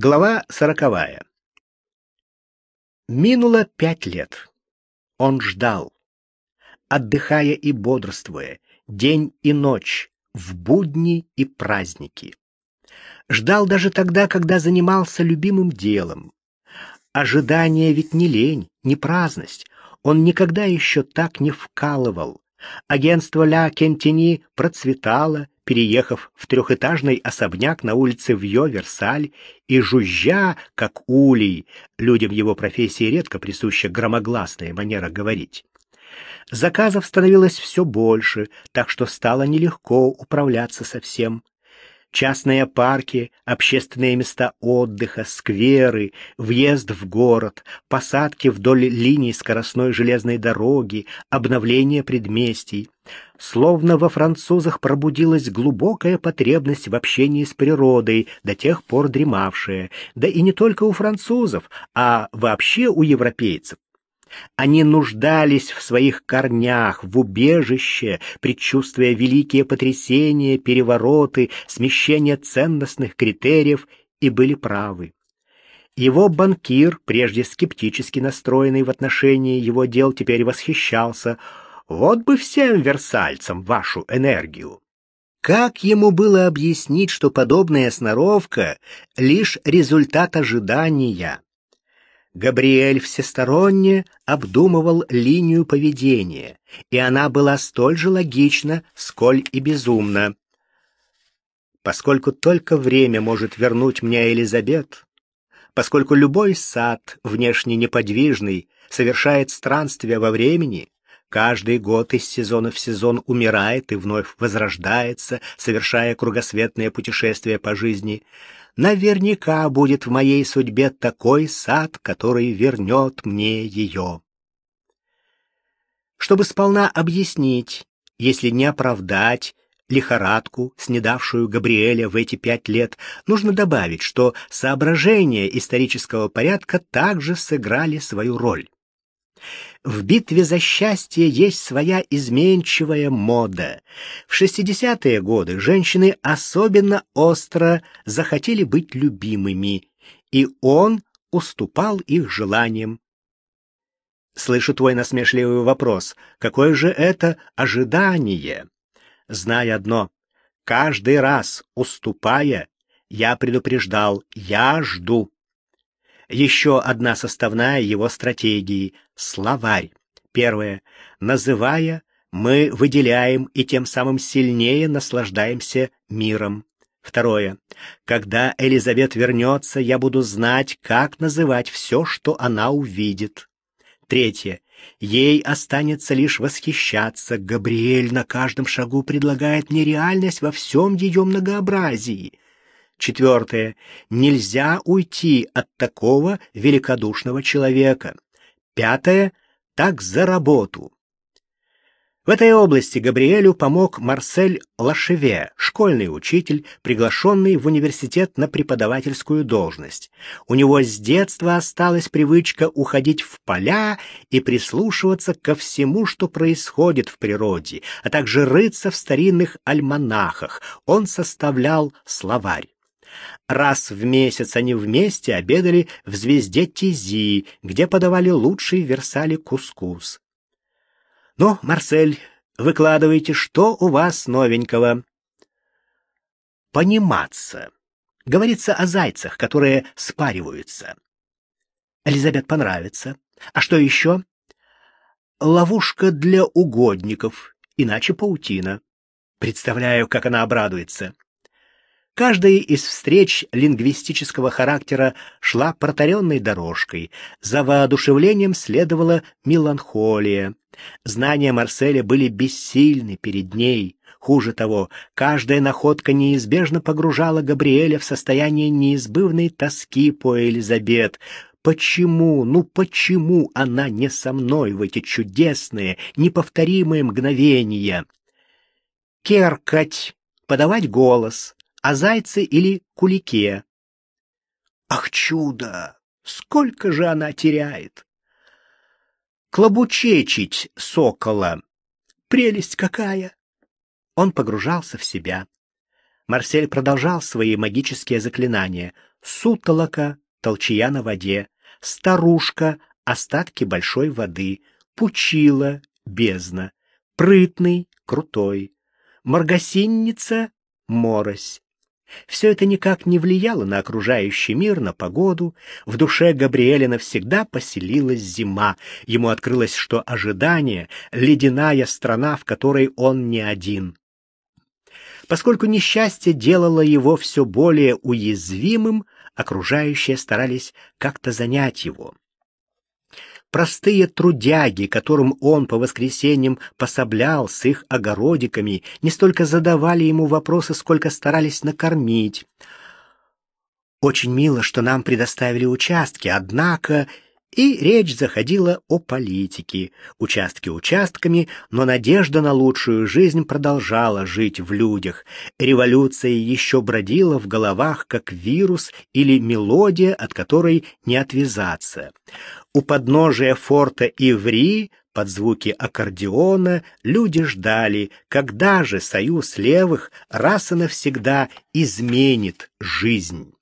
Глава сороковая. Минуло пять лет. Он ждал, отдыхая и бодрствуя, день и ночь, в будни и праздники. Ждал даже тогда, когда занимался любимым делом. Ожидание ведь не лень, не праздность. Он никогда еще так не вкалывал. Агентство Ля Кентини процветало, переехав в трехэтажный особняк на улице Вьё-Версаль и жужжа, как улей, людям его профессии редко присуща громогласная манера говорить. Заказов становилось все больше, так что стало нелегко управляться со всем частные парки, общественные места отдыха, скверы, въезд в город, посадки вдоль линий скоростной железной дороги, обновление предместий. Словно во французах пробудилась глубокая потребность в общении с природой, до тех пор дремавшая, да и не только у французов, а вообще у европейцев. Они нуждались в своих корнях, в убежище, предчувствуя великие потрясения, перевороты, смещение ценностных критериев, и были правы. Его банкир, прежде скептически настроенный в отношении его дел, теперь восхищался. «Вот бы всем версальцам вашу энергию!» Как ему было объяснить, что подобная сноровка — лишь результат ожидания? Габриэль всесторонне обдумывал линию поведения, и она была столь же логична, сколь и безумна. Поскольку только время может вернуть мне Элизабет, поскольку любой сад, внешне неподвижный, совершает странствия во времени, каждый год из сезона в сезон умирает и вновь возрождается, совершая кругосветное путешествие по жизни — Наверняка будет в моей судьбе такой сад, который вернет мне ее. Чтобы сполна объяснить, если не оправдать, лихорадку, снедавшую Габриэля в эти пять лет, нужно добавить, что соображения исторического порядка также сыграли свою роль. В битве за счастье есть своя изменчивая мода. В 60-е годы женщины особенно остро захотели быть любимыми, и он уступал их желаниям. Слышу твой насмешливый вопрос. Какое же это ожидание? Знай одно. Каждый раз, уступая, я предупреждал, я жду. Еще одна составная его стратегии — словарь. Первое. Называя, мы выделяем и тем самым сильнее наслаждаемся миром. Второе. Когда Элизабет вернется, я буду знать, как называть все, что она увидит. Третье. Ей останется лишь восхищаться. Габриэль на каждом шагу предлагает мне реальность во всем ее многообразии. Четвертое. Нельзя уйти от такого великодушного человека. Пятое. Так за работу. В этой области Габриэлю помог Марсель Лашеве, школьный учитель, приглашенный в университет на преподавательскую должность. У него с детства осталась привычка уходить в поля и прислушиваться ко всему, что происходит в природе, а также рыться в старинных альманахах. Он составлял словарь. Раз в месяц они вместе обедали в «Звезде Тизи», где подавали лучший в Версале кускус. «Ну, Марсель, выкладывайте, что у вас новенького?» «Пониматься». Говорится о зайцах, которые спариваются. Элизабет понравится. А что еще? Ловушка для угодников, иначе паутина. Представляю, как она обрадуется. Каждая из встреч лингвистического характера шла протаренной дорожкой. За воодушевлением следовала меланхолия. Знания Марселя были бессильны перед ней. Хуже того, каждая находка неизбежно погружала Габриэля в состояние неизбывной тоски по Элизабет. Почему, ну почему она не со мной в эти чудесные, неповторимые мгновения? Керкать, подавать голос, о зайце или кулике. Ах, чудо! Сколько же она теряет! Клобучечить сокола. Прелесть какая! Он погружался в себя. Марсель продолжал свои магические заклинания. сутолока, толчья на воде, старушка, остатки большой воды, пучила, бездна, прытный, крутой, маргасинница, морось. Все это никак не влияло на окружающий мир, на погоду. В душе Габриэля навсегда поселилась зима. Ему открылось, что ожидание — ледяная страна, в которой он не один. Поскольку несчастье делало его все более уязвимым, окружающие старались как-то занять его. Простые трудяги, которым он по воскресеньям пособлял с их огородиками, не столько задавали ему вопросы, сколько старались накормить. Очень мило, что нам предоставили участки, однако и речь заходила о политике. Участки участками, но надежда на лучшую жизнь продолжала жить в людях. Революция еще бродила в головах, как вирус или мелодия, от которой не отвязаться. У подножия форта Иври под звуки аккордеона люди ждали, когда же союз левых раз и навсегда изменит жизнь.